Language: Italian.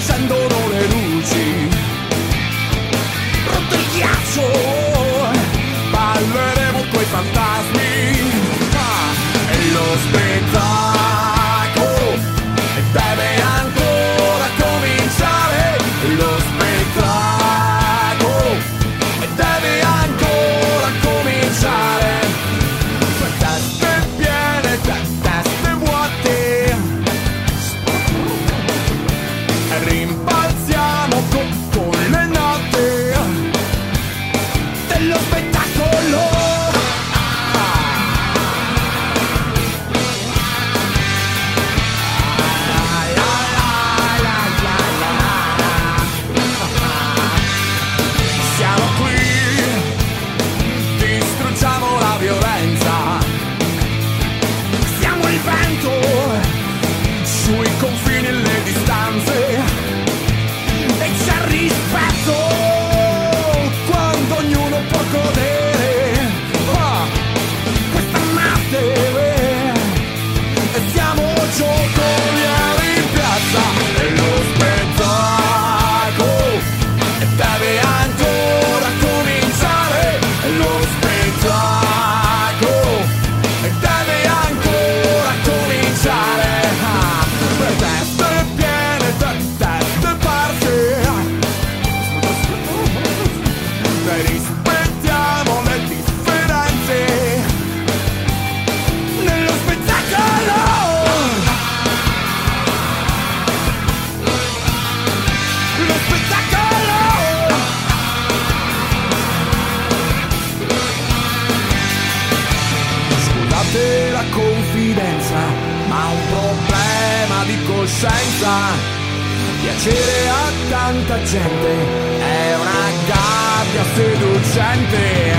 山东 confidenza, ma un problema di coscienza. Piacere a tanta gente è una gabbia seducente.